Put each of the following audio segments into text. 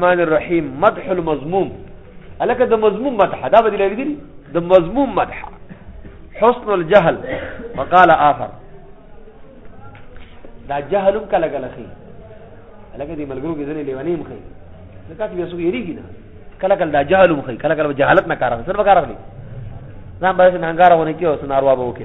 الرحمن الرحیم مدح المذموم الکه د مذموم مدح دا بدل لري دي د مذموم مدح حسن الجهل وقال آخر دا جهلم کله کله خي الکه دې ملګرو کې ځنې لیونی مخې ځکه چې وسو یریږي نه کله کله دا جهل مخې کله کله جهالت نه کار سره کار اخلي ځان باندې ننګار ونه کیو سناروا به وکړي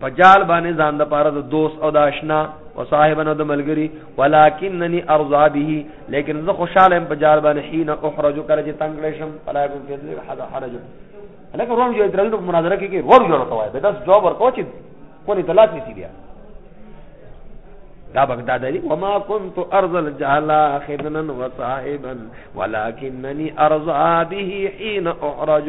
په جال باندې ځان د پاره د دوست او د آشنا او صاحبانو د ملګری ولکننی ارضا به لیکن زه خوشاله يم په جال باندې حين احرج کله چې تنگ لشم فلا يكون في ذلك حدا حرج لکه روم جو درنه په مناظره کې کې ور جوړ کوي به داس جواب ورکو چې کولی طلاق نسی بیا دا بغداد دی وما كنت ارض الجهل خدنا وصائبا ولكنني ارضى به حين احرج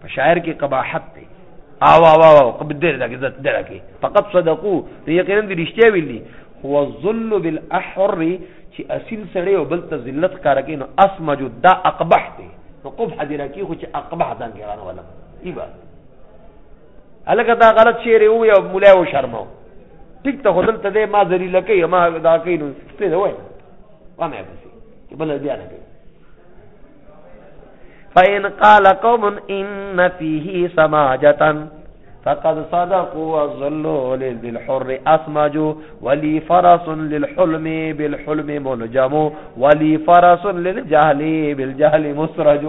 په شاعر کې قباحت دی او او او قبل دې دا عزت دره کې فقط صدقو دی یقینا دې رښتیا ویلي هو الظل بالاحر چې اصل سړی او بل ته ذلت کار کوي نو اسمج دا اقبح دی نو قبح دې راکی خو چې اقبح ځان کې غره ولا ایبا الګا دا غلط شعر یو یو مولا و شرمو ټیک ته خدل ته ما ذلیل کوي ما دا کوي نو څه دی وای وامه چې بل بیا نه کوي فإن قال قوم إن فيه سماجة فقد صدقوا وظلوا للحر اسمجوا ولي فرس للحلم بالحلم ملجم ولي فرس للجهل بالجهل مسرج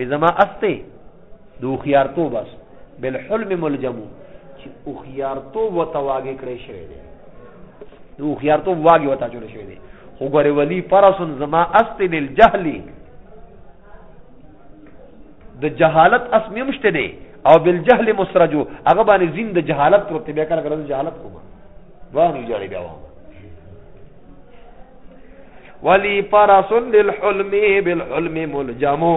زما استه د هوښیارتوب اس بالحلم ملجمو چې هوښیارتوب ورته واګې کړی شوی دی د هوښیارتوب واګې ورته اچولی شوی دی خو ګورې ولي پرسن زما است للجهل د جهالت اس مې هم شته دی او بالجهل مسرجو هغه باندې زین د جهالت پروت بیا کله کله د جهالت کومه وانه جوړې بیا وانه ولی پرسن للحلم بالحلم ملجمو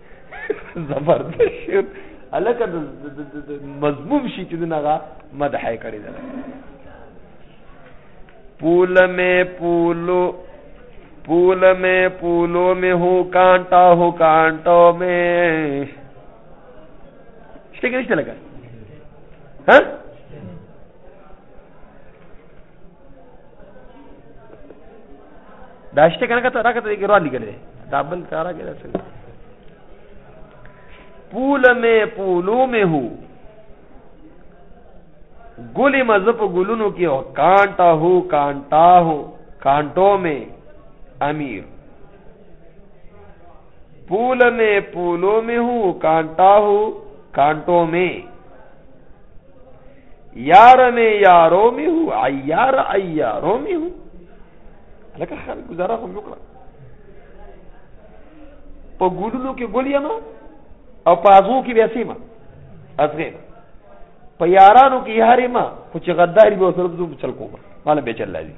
زبردست شعر الکه د مضمون شي چې دغه مدح کړی ده پول میں پولو پول میں پولو میں ہو کانٹا ہو کانٹو میں شته کې نشته لګا ها دا شته کنه کته راکته کې روان لګل دي دا بل کارا کې رسل پول مې پولو مې هو ګلی مزه په ګلونو کې او کانټا هو کانټا هو کانټو مې امیر پول مې پولو مې هو کانټا هو کانټو مې یار می یارو می هو عیار عیارو می هو لکه خان گزاره هم وکړه په ګلونو کې ګل یم او په ازغو کې بیا سیمه ازغې په یارانو کې یارې ما خو چې غداري به سره زو چل کوم مال به چل لازم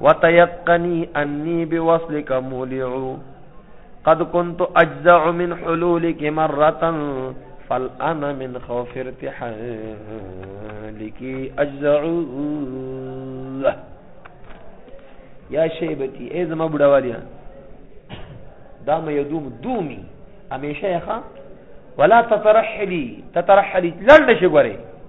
وتيقني اني بوصلك مولع قد كنت اجزع من حلولك مره فالان من خوف ارتحالك اجزع یا شیبتی ای زما بډا والیا دا مې دوم دومي همیشه ښه ولا تترحلي تترحلي لړډ شي ګوري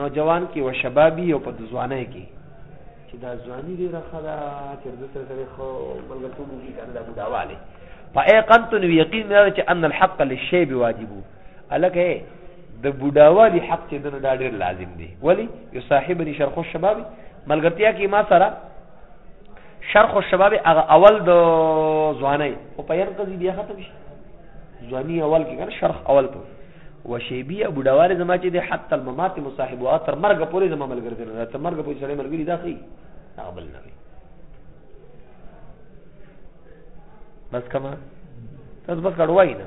نوجوان کې و شبابي او په ځوانۍ کې چې دا ځواني ډېره ښه ده چې د سره سره خو ملګرتوب وکړي کنه دا بډاواله فایقنت نو یقین مې چې ان الحق للشیب واجب الکه د بډاوالي حق چې دنه دا ډېر لازم دی ولی یو صاحب ني شرخ الشباب ملګرتیا کې ما سره شرخ الشباب هغه اول د ځواني او په ير قضي بیا ختم شي ځواني اول کې کنه شرخ اول ته و شیبی او بډاواله زما چې د حتی الممات مصاحب او تر مرګ پورې زما ملګری دی تر مرګ پورې سړی ملګری دا خي دا بل نه وي بس کما تاسو بس کډوای نه